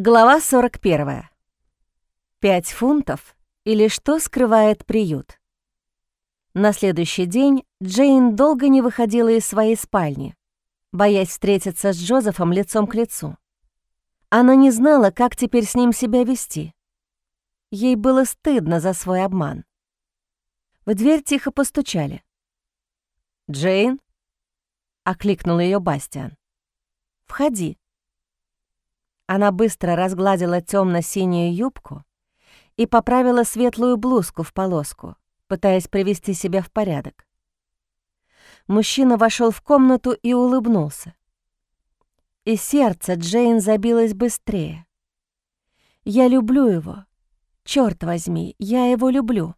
Глава 41. Пять фунтов или что скрывает приют? На следующий день Джейн долго не выходила из своей спальни, боясь встретиться с Джозефом лицом к лицу. Она не знала, как теперь с ним себя вести. Ей было стыдно за свой обман. В дверь тихо постучали. «Джейн?» — окликнул ее Бастиан. «Входи». Она быстро разгладила темно синюю юбку и поправила светлую блузку в полоску, пытаясь привести себя в порядок. Мужчина вошел в комнату и улыбнулся. И сердце Джейн забилось быстрее. «Я люблю его. Черт возьми, я его люблю».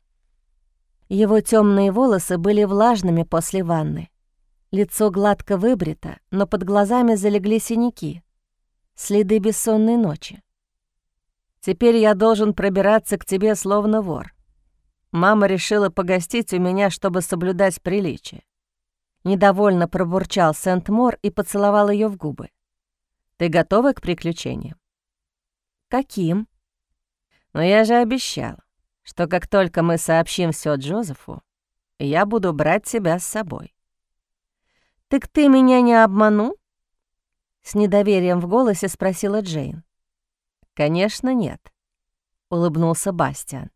Его темные волосы были влажными после ванны. Лицо гладко выбрито, но под глазами залегли синяки следы бессонной ночи. Теперь я должен пробираться к тебе словно вор. Мама решила погостить у меня, чтобы соблюдать приличие. Недовольно пробурчал Сент-Мор и поцеловал ее в губы. Ты готова к приключениям? Каким? Но я же обещал, что как только мы сообщим все Джозефу, я буду брать тебя с собой. Так ты меня не обманул? С недоверием в голосе спросила Джейн. «Конечно, нет», — улыбнулся Бастиан.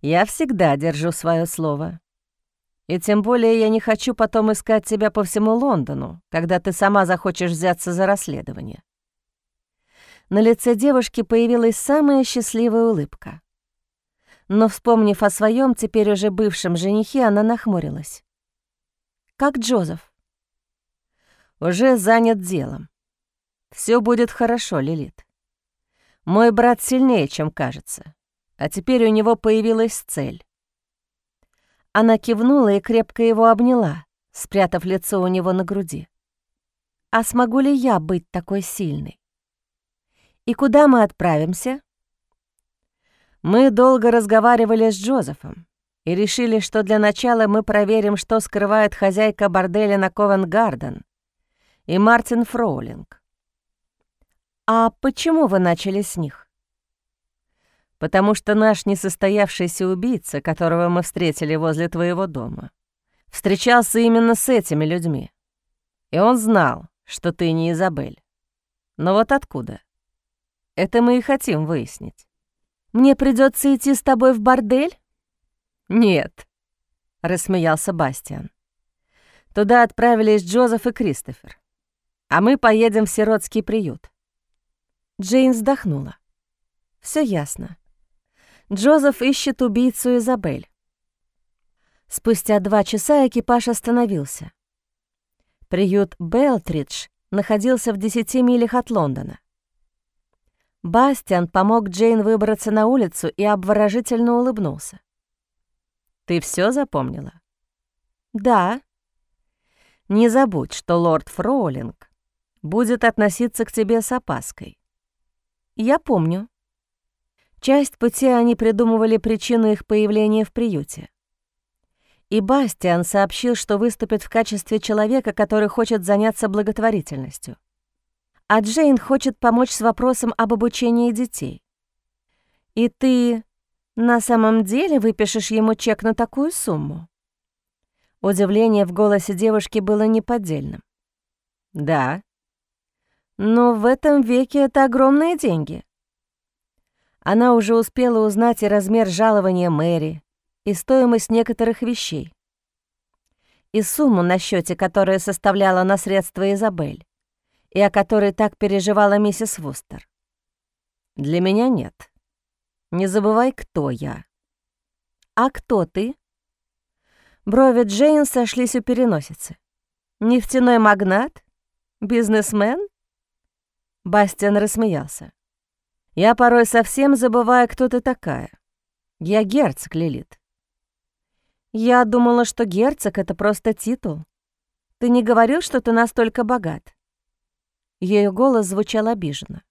«Я всегда держу свое слово. И тем более я не хочу потом искать тебя по всему Лондону, когда ты сама захочешь взяться за расследование». На лице девушки появилась самая счастливая улыбка. Но, вспомнив о своем теперь уже бывшем женихе, она нахмурилась. «Как Джозеф?» Уже занят делом. Все будет хорошо, Лилит. Мой брат сильнее, чем кажется, а теперь у него появилась цель. Она кивнула и крепко его обняла, спрятав лицо у него на груди. А смогу ли я быть такой сильной? И куда мы отправимся? Мы долго разговаривали с Джозефом и решили, что для начала мы проверим, что скрывает хозяйка борделя на Ковенгарден и Мартин Фроулинг. «А почему вы начали с них?» «Потому что наш несостоявшийся убийца, которого мы встретили возле твоего дома, встречался именно с этими людьми. И он знал, что ты не Изабель. Но вот откуда? Это мы и хотим выяснить. Мне придется идти с тобой в бордель? Нет, рассмеялся Бастиан. Туда отправились Джозеф и Кристофер а мы поедем в сиротский приют». Джейн вздохнула. Все ясно. Джозеф ищет убийцу Изабель. Спустя два часа экипаж остановился. Приют Белтридж находился в десяти милях от Лондона. Бастиан помог Джейн выбраться на улицу и обворожительно улыбнулся. «Ты все запомнила?» «Да». «Не забудь, что лорд Фроулинг будет относиться к тебе с опаской. Я помню. Часть пути они придумывали причину их появления в приюте. И Бастиан сообщил, что выступит в качестве человека, который хочет заняться благотворительностью. А Джейн хочет помочь с вопросом об обучении детей. И ты на самом деле выпишешь ему чек на такую сумму? Удивление в голосе девушки было неподдельным. «Да», но в этом веке это огромные деньги. Она уже успела узнать и размер жалования Мэри, и стоимость некоторых вещей, и сумму на счете, которая составляла на средства Изабель, и о которой так переживала миссис Вустер. Для меня нет. Не забывай, кто я. А кто ты? Брови Джейн сошлись у переносицы. Нефтяной магнат? Бизнесмен? Бастиан рассмеялся. «Я порой совсем забываю, кто ты такая. Я герцог, Лилит». «Я думала, что герцог — это просто титул. Ты не говорил, что ты настолько богат?» Ее голос звучал обиженно.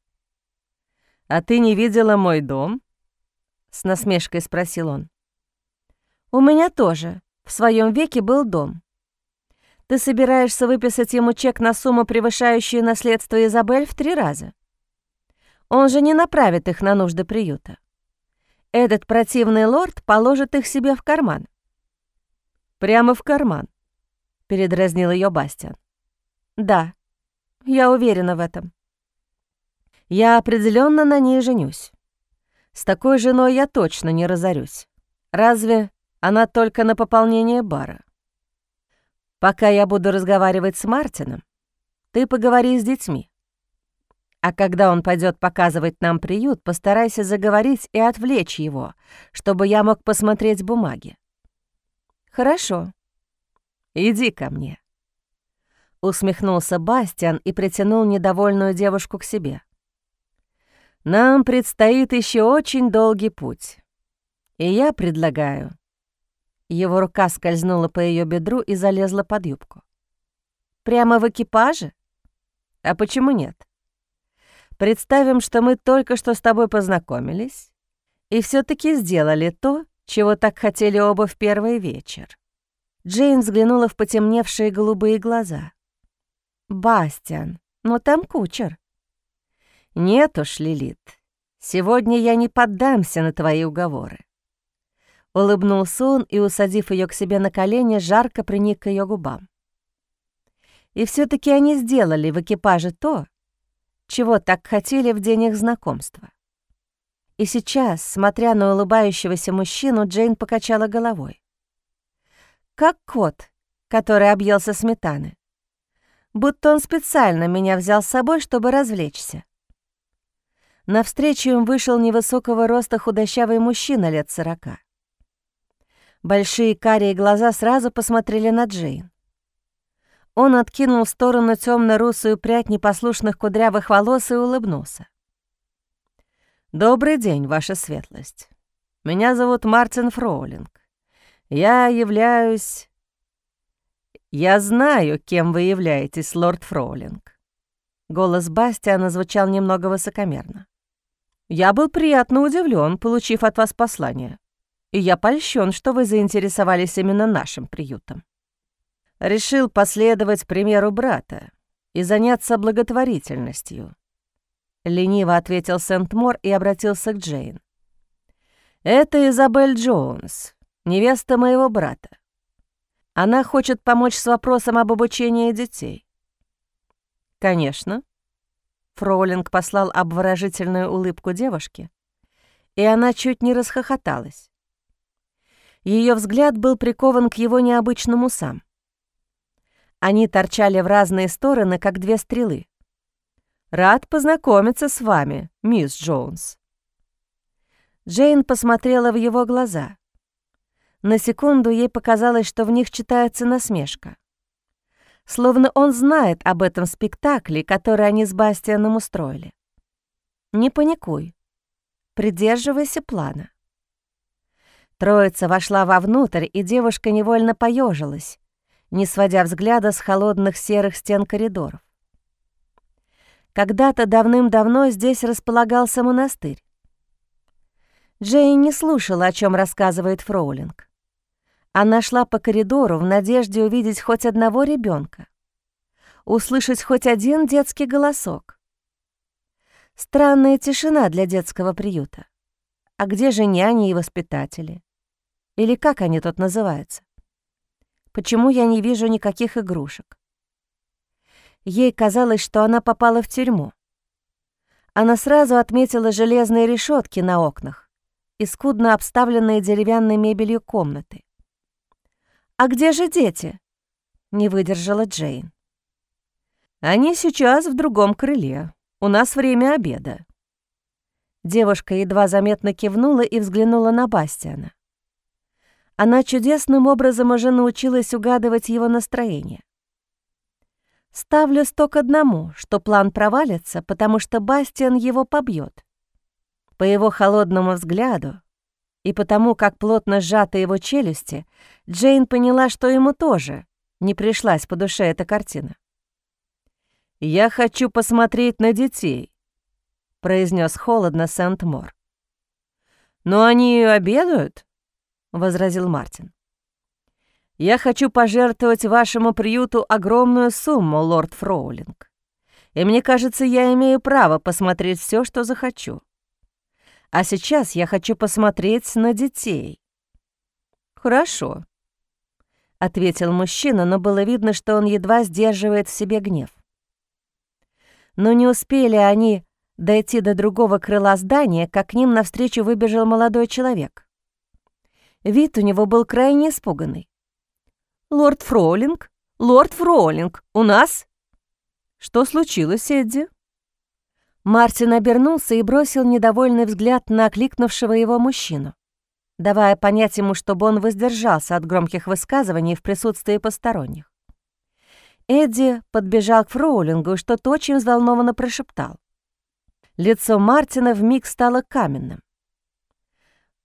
«А ты не видела мой дом?» — с насмешкой спросил он. «У меня тоже в своем веке был дом. Ты собираешься выписать ему чек на сумму, превышающую наследство Изабель в три раза. Он же не направит их на нужды приюта. Этот противный лорд положит их себе в карман. Прямо в карман, передразнил ее Бастиан. Да, я уверена в этом. Я определенно на ней женюсь. С такой женой я точно не разорюсь. Разве она только на пополнение бара? Пока я буду разговаривать с Мартином, ты поговори с детьми. А когда он пойдет показывать нам приют, постарайся заговорить и отвлечь его, чтобы я мог посмотреть бумаги. Хорошо. Иди ко мне. Усмехнулся Бастиан и притянул недовольную девушку к себе. Нам предстоит еще очень долгий путь. И я предлагаю... Его рука скользнула по ее бедру и залезла под юбку. «Прямо в экипаже? А почему нет?» Представим, что мы только что с тобой познакомились и все таки сделали то, чего так хотели оба в первый вечер. Джейн взглянула в потемневшие голубые глаза. «Бастиан, но там кучер». «Нет уж, Лилит, сегодня я не поддамся на твои уговоры». Улыбнулся он и, усадив ее к себе на колени, жарко приник к ее губам. И все таки они сделали в экипаже то, чего так хотели в день их знакомства. И сейчас, смотря на улыбающегося мужчину, Джейн покачала головой. Как кот, который объелся сметаны. Будто он специально меня взял с собой, чтобы развлечься. Навстречу им вышел невысокого роста худощавый мужчина лет сорока. Большие карие глаза сразу посмотрели на Джейн. Он откинул в сторону темно-русую прядь непослушных кудрявых волос и улыбнулся. «Добрый день, ваша светлость. Меня зовут Мартин Фроулинг. Я являюсь...» «Я знаю, кем вы являетесь, лорд Фроулинг». Голос Бастиана звучал немного высокомерно. «Я был приятно удивлен, получив от вас послание, и я польщен, что вы заинтересовались именно нашим приютом решил последовать примеру брата и заняться благотворительностью. Лениво ответил Сент-Мор и обратился к Джейн. «Это Изабель Джонс, невеста моего брата. Она хочет помочь с вопросом об обучении детей». «Конечно». Фроулинг послал обворожительную улыбку девушке, и она чуть не расхохоталась. Ее взгляд был прикован к его необычным усам. Они торчали в разные стороны, как две стрелы. «Рад познакомиться с вами, мисс Джонс». Джейн посмотрела в его глаза. На секунду ей показалось, что в них читается насмешка. Словно он знает об этом спектакле, который они с Бастианом устроили. «Не паникуй. Придерживайся плана». Троица вошла вовнутрь, и девушка невольно поежилась, не сводя взгляда с холодных серых стен коридоров. Когда-то давным-давно здесь располагался монастырь. Джейн не слушала, о чем рассказывает Фроулинг. Она шла по коридору в надежде увидеть хоть одного ребенка, услышать хоть один детский голосок. Странная тишина для детского приюта. А где же няни и воспитатели? Или как они тут называются? Почему я не вижу никаких игрушек? Ей казалось, что она попала в тюрьму. Она сразу отметила железные решетки на окнах и скудно обставленные деревянной мебелью комнаты. «А где же дети?» — не выдержала Джейн. «Они сейчас в другом крыле. У нас время обеда». Девушка едва заметно кивнула и взглянула на Бастиана. Она чудесным образом уже научилась угадывать его настроение. Ставлю сто одному, что план провалится, потому что Бастиан его побьет. По его холодному взгляду и потому, как плотно сжаты его челюсти, Джейн поняла, что ему тоже не пришлась по душе эта картина. «Я хочу посмотреть на детей», — произнес холодно Сент-Мор. «Но они обедают?» возразил Мартин. «Я хочу пожертвовать вашему приюту огромную сумму, лорд Фроулинг. и мне кажется, я имею право посмотреть все, что захочу. А сейчас я хочу посмотреть на детей». «Хорошо», — ответил мужчина, но было видно, что он едва сдерживает в себе гнев. Но не успели они дойти до другого крыла здания, как к ним навстречу выбежал молодой человек. Вид у него был крайне испуганный. «Лорд Фроулинг? Лорд Фроулинг, у нас?» «Что случилось, Эдди?» Мартин обернулся и бросил недовольный взгляд на окликнувшего его мужчину, давая понять ему, чтобы он воздержался от громких высказываний в присутствии посторонних. Эдди подбежал к Фроулингу и что-то очень взволнованно прошептал. Лицо Мартина вмиг стало каменным.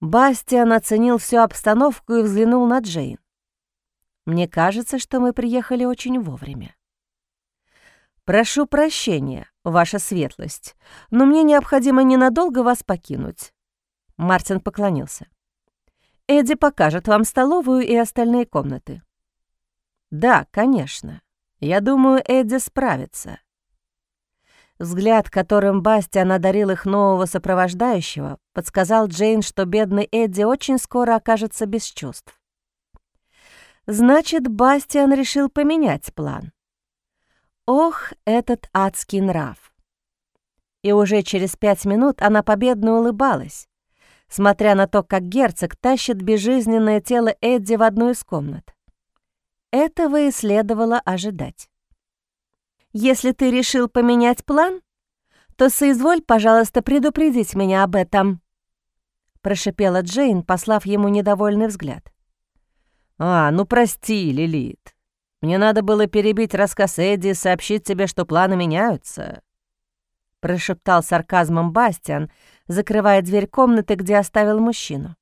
Бастиан оценил всю обстановку и взглянул на Джейн. «Мне кажется, что мы приехали очень вовремя». «Прошу прощения, ваша светлость, но мне необходимо ненадолго вас покинуть». Мартин поклонился. «Эдди покажет вам столовую и остальные комнаты». «Да, конечно. Я думаю, Эдди справится. Взгляд, которым Бастиан одарил их нового сопровождающего, подсказал Джейн, что бедный Эдди очень скоро окажется без чувств. Значит, Бастиан решил поменять план. Ох, этот адский нрав! И уже через пять минут она победно улыбалась, смотря на то, как герцог тащит безжизненное тело Эдди в одну из комнат. Этого и следовало ожидать. Если ты решил поменять план, то соизволь, пожалуйста, предупредить меня об этом», — прошипела Джейн, послав ему недовольный взгляд. «А, ну прости, Лилит. Мне надо было перебить рассказ Эдди и сообщить тебе, что планы меняются», — прошептал сарказмом Бастиан, закрывая дверь комнаты, где оставил мужчину.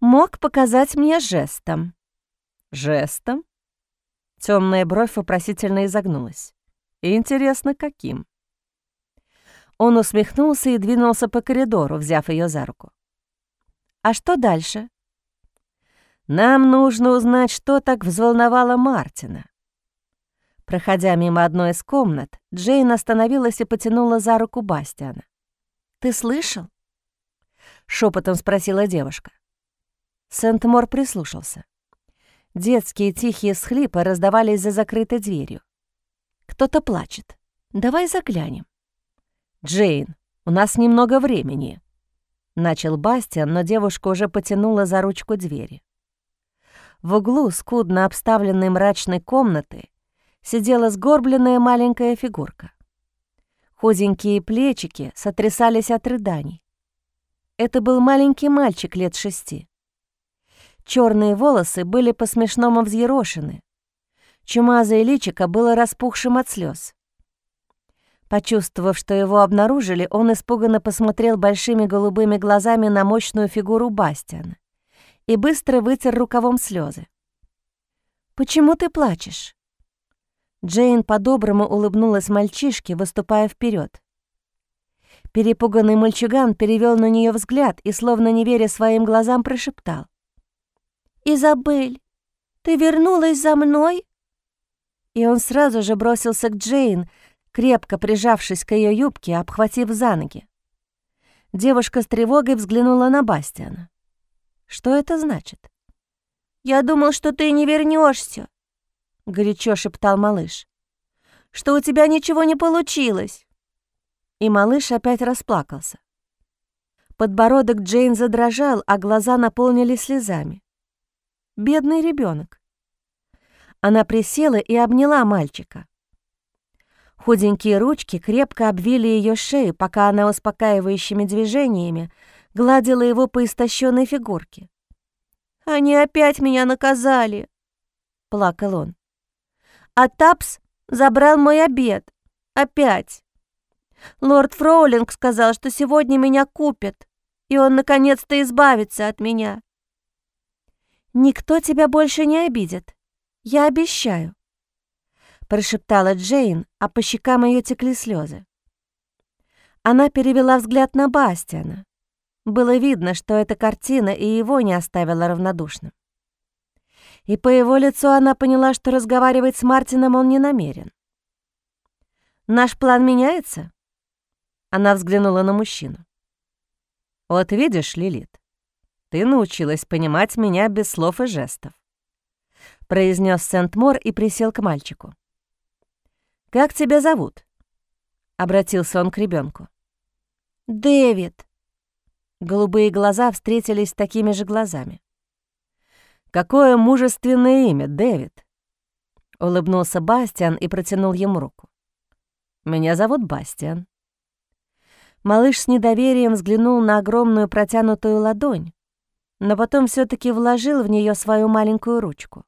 «Мог показать мне жестом». «Жестом?» Темная бровь вопросительно изогнулась. «Интересно, каким?» Он усмехнулся и двинулся по коридору, взяв ее за руку. «А что дальше?» «Нам нужно узнать, что так взволновало Мартина». Проходя мимо одной из комнат, Джейн остановилась и потянула за руку Бастиана. «Ты слышал?» — шепотом спросила девушка. Сент-Мор прислушался. Детские тихие схлипы раздавались за закрытой дверью. Кто-то плачет. Давай заглянем. «Джейн, у нас немного времени», — начал Бастиан, но девушка уже потянула за ручку двери. В углу скудно обставленной мрачной комнаты сидела сгорбленная маленькая фигурка. Худенькие плечики сотрясались от рыданий. Это был маленький мальчик лет шести. Черные волосы были по-смешному взъерошены. Чумазое личико было распухшим от слез. Почувствовав, что его обнаружили, он испуганно посмотрел большими голубыми глазами на мощную фигуру Бастиана и быстро вытер рукавом слезы. «Почему ты плачешь?» Джейн по-доброму улыбнулась мальчишке, выступая вперед. Перепуганный мальчуган перевел на нее взгляд и, словно не веря своим глазам, прошептал. «Изабель, ты вернулась за мной?» И он сразу же бросился к Джейн, крепко прижавшись к ее юбке, обхватив за ноги. Девушка с тревогой взглянула на Бастиана. «Что это значит?» «Я думал, что ты не вернешься, горячо шептал малыш. «Что у тебя ничего не получилось!» И малыш опять расплакался. Подбородок Джейн задрожал, а глаза наполнились слезами. Бедный ребенок. Она присела и обняла мальчика. Худенькие ручки крепко обвили ее шею, пока она успокаивающими движениями гладила его по истощенной фигурке. «Они опять меня наказали!» — плакал он. «А Тапс забрал мой обед. Опять. Лорд Фроулинг сказал, что сегодня меня купят, и он наконец-то избавится от меня. «Никто тебя больше не обидит. Я обещаю», — прошептала Джейн, а по щекам ее текли слезы. Она перевела взгляд на Бастиана. Было видно, что эта картина и его не оставила равнодушным. И по его лицу она поняла, что разговаривать с Мартином он не намерен. Наш план меняется?» Она взглянула на мужчину. «Вот видишь, Лилит, ты научилась понимать меня без слов и жестов», произнес Сент-Мор и присел к мальчику. «Как тебя зовут?» — обратился он к ребенку. «Дэвид». Голубые глаза встретились с такими же глазами. «Какое мужественное имя, Дэвид!» Улыбнулся Бастиан и протянул ему руку. «Меня зовут Бастиан». Малыш с недоверием взглянул на огромную протянутую ладонь, но потом все таки вложил в нее свою маленькую ручку.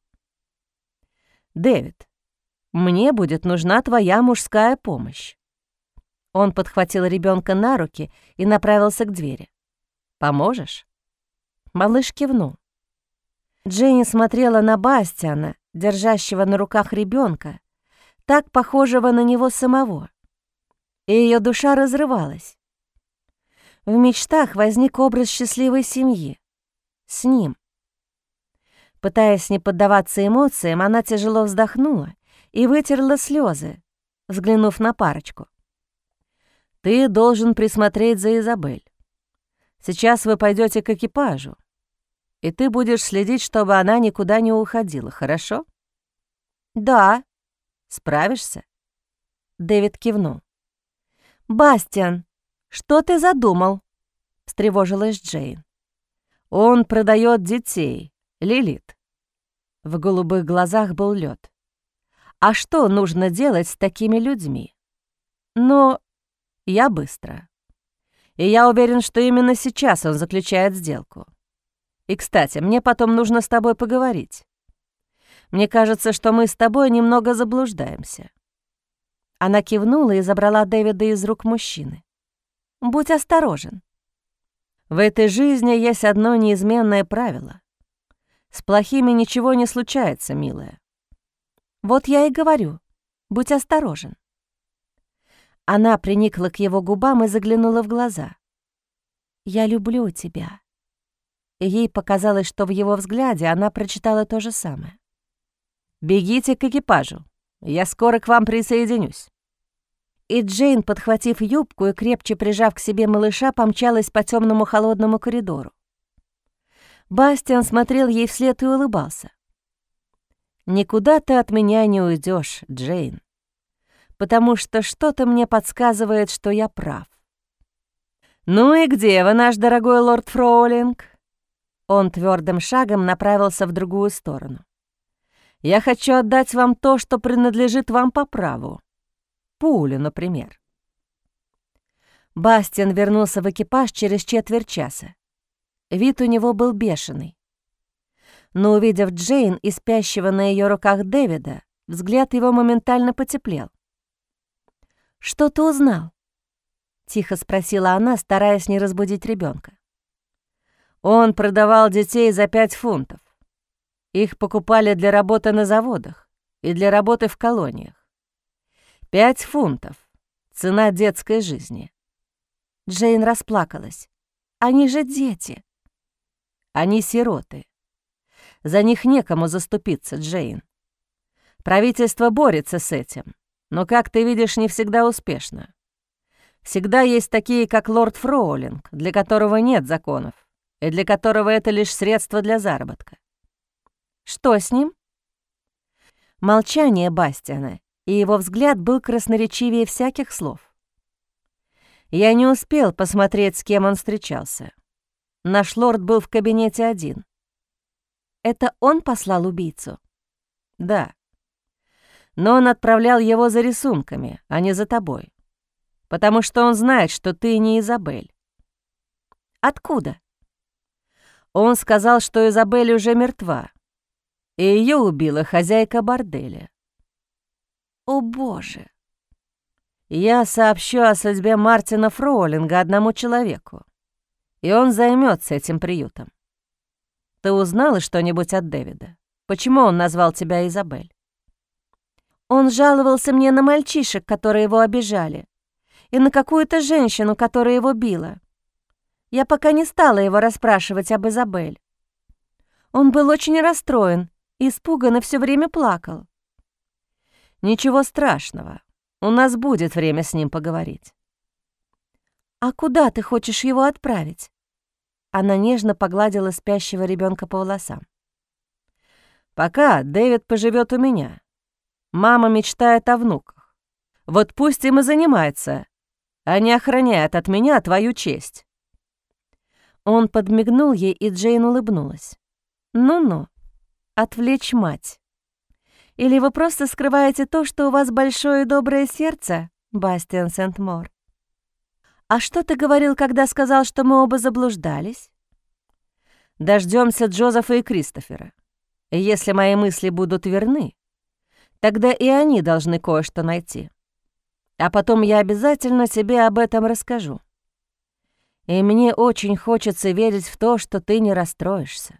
«Дэвид, мне будет нужна твоя мужская помощь». Он подхватил ребенка на руки и направился к двери. «Поможешь?» Малыш кивнул. Дженни смотрела на Бастиана, держащего на руках ребенка, так похожего на него самого, и ее душа разрывалась. В мечтах возник образ счастливой семьи. С ним. Пытаясь не поддаваться эмоциям, она тяжело вздохнула и вытерла слезы, взглянув на парочку. «Ты должен присмотреть за Изабель. Сейчас вы пойдете к экипажу, и ты будешь следить, чтобы она никуда не уходила, хорошо?» «Да». «Справишься?» Дэвид кивнул. «Бастиан, что ты задумал?» — встревожилась Джейн. «Он продает детей, Лилит». В голубых глазах был лед. «А что нужно делать с такими людьми?» «Но я быстро. И я уверен, что именно сейчас он заключает сделку. И, кстати, мне потом нужно с тобой поговорить. Мне кажется, что мы с тобой немного заблуждаемся». Она кивнула и забрала Дэвида из рук мужчины. «Будь осторожен. В этой жизни есть одно неизменное правило. С плохими ничего не случается, милая. Вот я и говорю, будь осторожен». Она приникла к его губам и заглянула в глаза. «Я люблю тебя». И ей показалось, что в его взгляде она прочитала то же самое. «Бегите к экипажу. Я скоро к вам присоединюсь». И Джейн, подхватив юбку и крепче прижав к себе малыша, помчалась по темному холодному коридору. Бастиан смотрел ей вслед и улыбался. «Никуда ты от меня не уйдешь, Джейн, потому что что-то мне подсказывает, что я прав». «Ну и где вы, наш дорогой лорд Фроулинг?» Он твердым шагом направился в другую сторону. Я хочу отдать вам то, что принадлежит вам по праву. Пулю, например». Бастиан вернулся в экипаж через четверть часа. Вид у него был бешеный. Но, увидев Джейн и спящего на ее руках Дэвида, взгляд его моментально потеплел. «Что ты узнал?» — тихо спросила она, стараясь не разбудить ребенка. «Он продавал детей за пять фунтов. Их покупали для работы на заводах и для работы в колониях. Пять фунтов. Цена детской жизни. Джейн расплакалась. Они же дети. Они сироты. За них некому заступиться, Джейн. Правительство борется с этим, но, как ты видишь, не всегда успешно. Всегда есть такие, как лорд Фроулинг, для которого нет законов, и для которого это лишь средство для заработка. Что с ним? Молчание Бастиана, и его взгляд был красноречивее всяких слов. Я не успел посмотреть, с кем он встречался. Наш лорд был в кабинете один. Это он послал убийцу? Да. Но он отправлял его за рисунками, а не за тобой. Потому что он знает, что ты не Изабель. Откуда? Он сказал, что Изабель уже мертва, и ее убила хозяйка борделя. О, боже! Я сообщу о судьбе Мартина Фроулинга одному человеку, и он займется этим приютом. Ты узнала что-нибудь от Дэвида? Почему он назвал тебя Изабель? Он жаловался мне на мальчишек, которые его обижали, и на какую-то женщину, которая его била. Я пока не стала его расспрашивать об Изабель. Он был очень расстроен Испуганно все время плакал. «Ничего страшного. У нас будет время с ним поговорить». «А куда ты хочешь его отправить?» Она нежно погладила спящего ребенка по волосам. «Пока Дэвид поживет у меня. Мама мечтает о внуках. Вот пусть им и занимается, а не охраняет от меня твою честь». Он подмигнул ей, и Джейн улыбнулась. «Ну-ну, отвлечь мать. Или вы просто скрываете то, что у вас большое и доброе сердце, Бастиан Сент-Мор? А что ты говорил, когда сказал, что мы оба заблуждались?» Дождемся Джозефа и Кристофера. Если мои мысли будут верны, тогда и они должны кое-что найти. А потом я обязательно тебе об этом расскажу. И мне очень хочется верить в то, что ты не расстроишься.